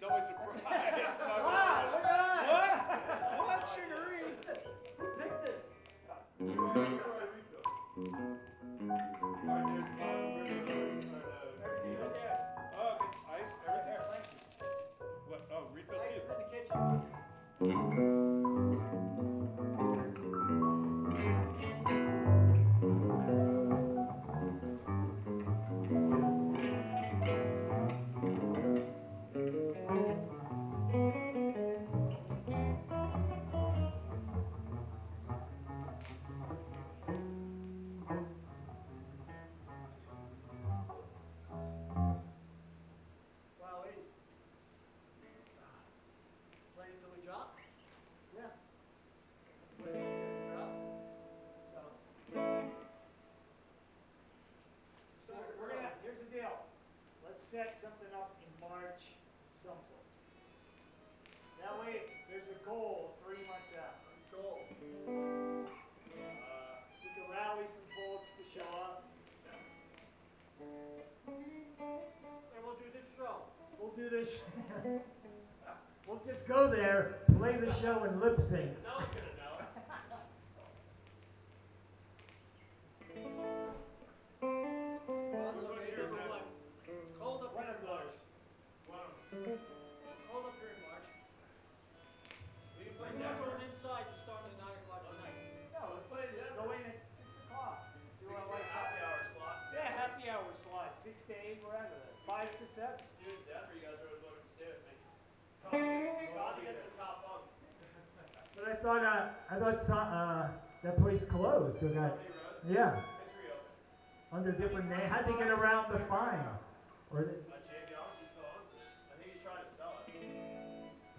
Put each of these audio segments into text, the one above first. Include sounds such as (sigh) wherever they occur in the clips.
he's always surprised. set something up in March someplace. That way, there's a goal three months out. Goal. Uh, we can rally some folks to show up. And we'll do this show. We'll do this. (laughs) we'll just go there, play the show, and lip sync. thought uh, I thought uh, that place closed. Yeah. Under different name. How'd they get around the fine? Or they,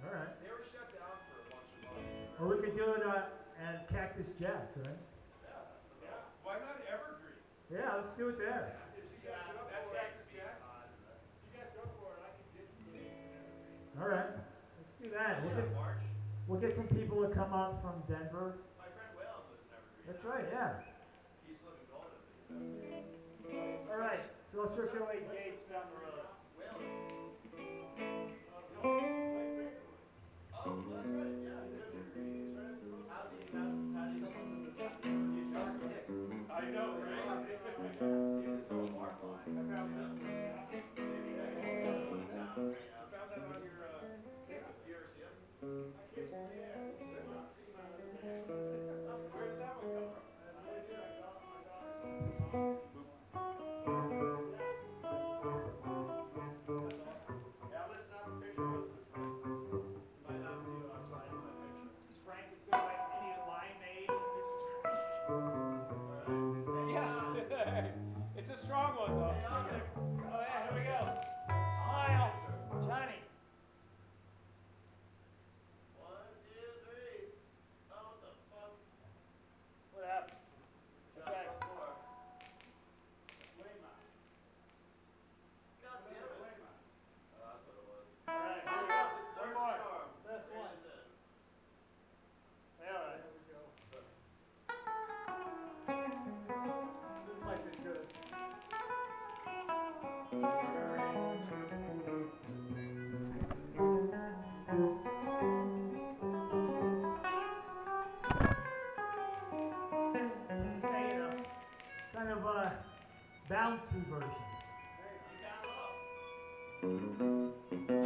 All right. They were shut down for a bunch of months. Or we could do it uh, at Cactus Jack's, right? Yeah, yeah. Why not Evergreen? Yeah, let's do it there. Yeah. You guys go for it. I can get in Evergreen. All right. Let's do that. We'll get, March. We'll get some people to come up from Denver. My friend Will lives in Evergreen. That's right, yeah. He's living golden. All right, so I'll circulate gates down the road. Johnson version. Mm-hmm.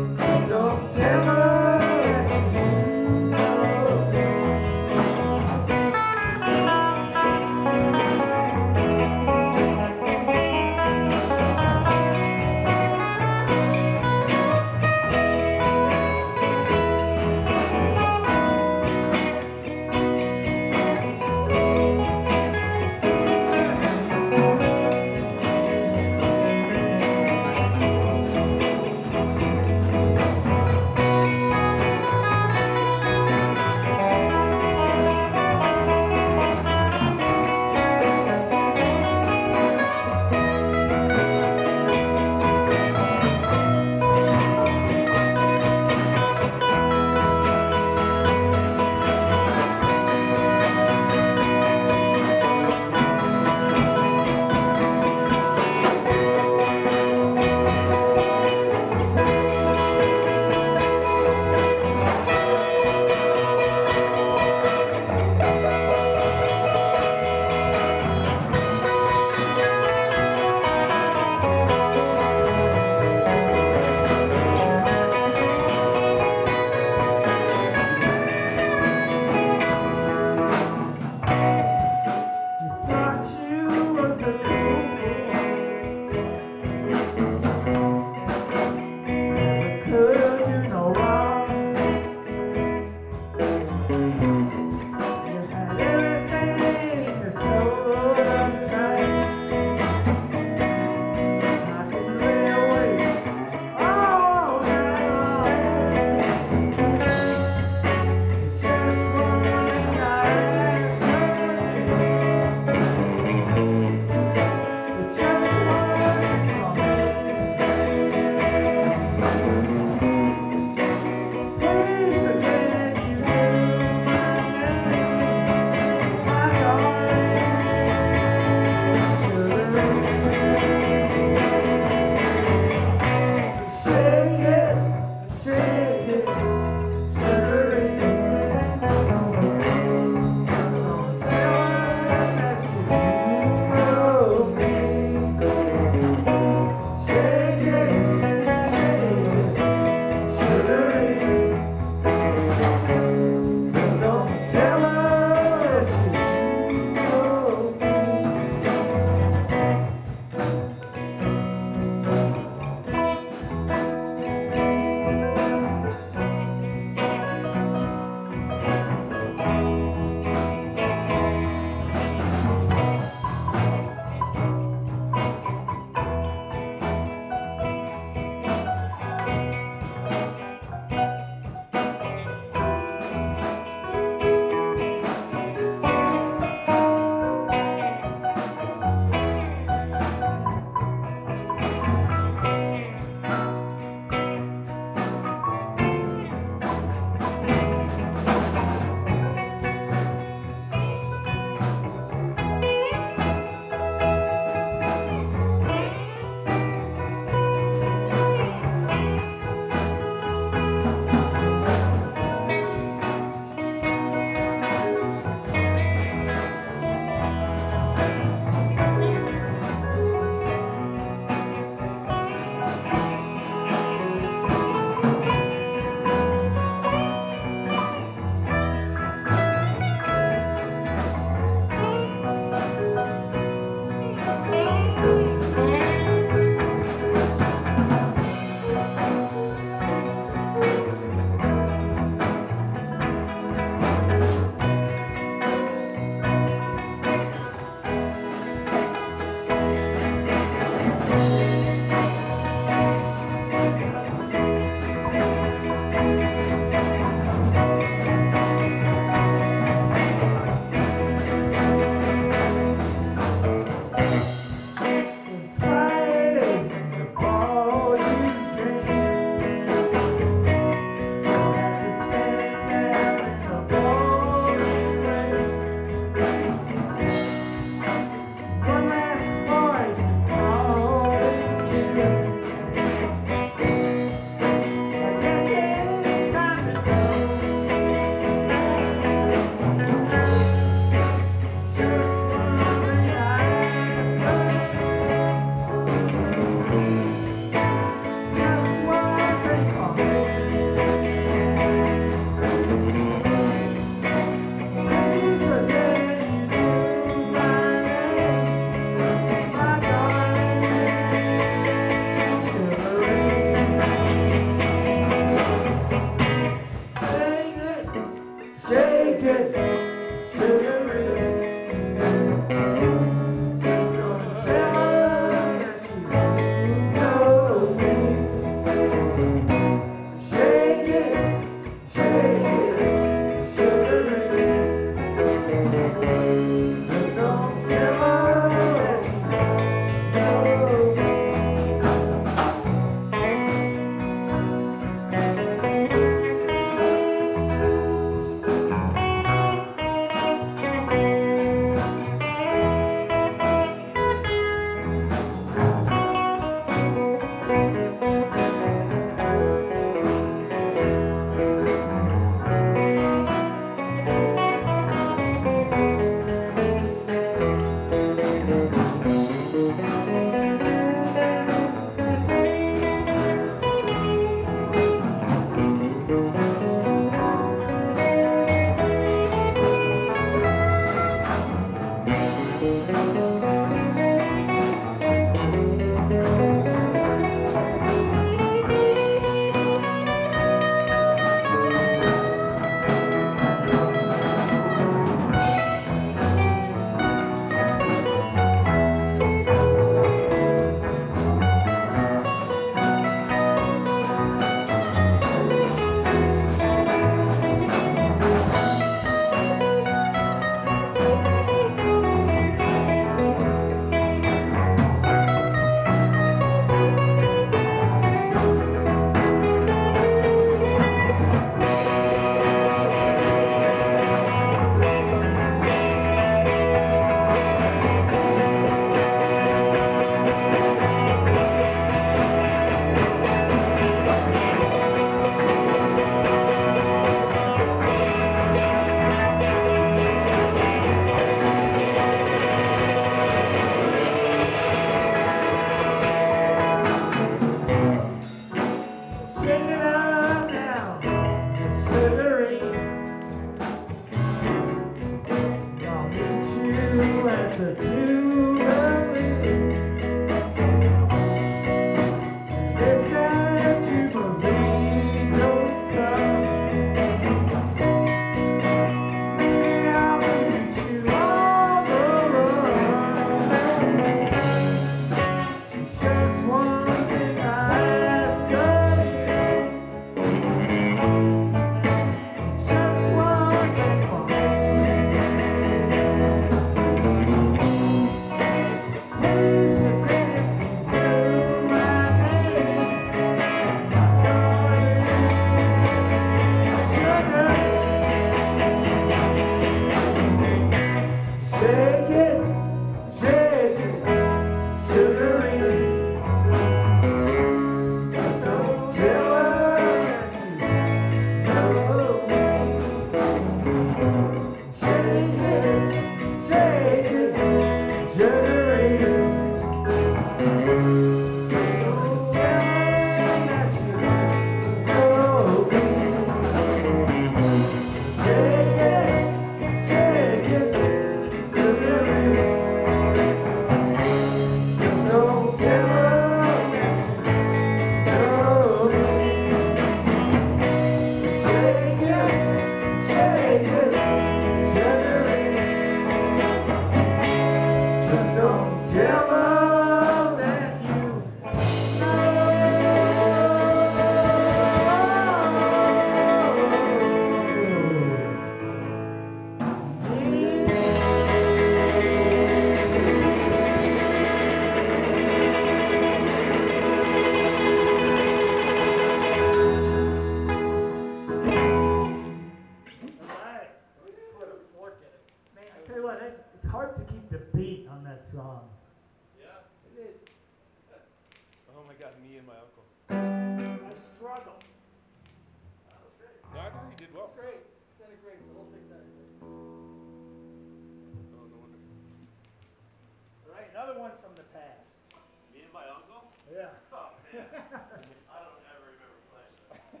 Yeah. Oh, man. I don't ever remember playing that.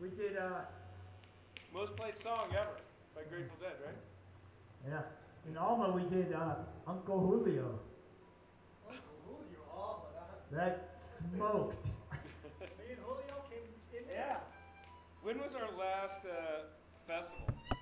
We did, uh, Most played song ever by Grateful Dead, right? yeah, in Alma, we did uh, Uncle Julio. Uncle Julio, Alma. that. That smoked. Me and Julio came in. Yeah. When was our last uh, festival?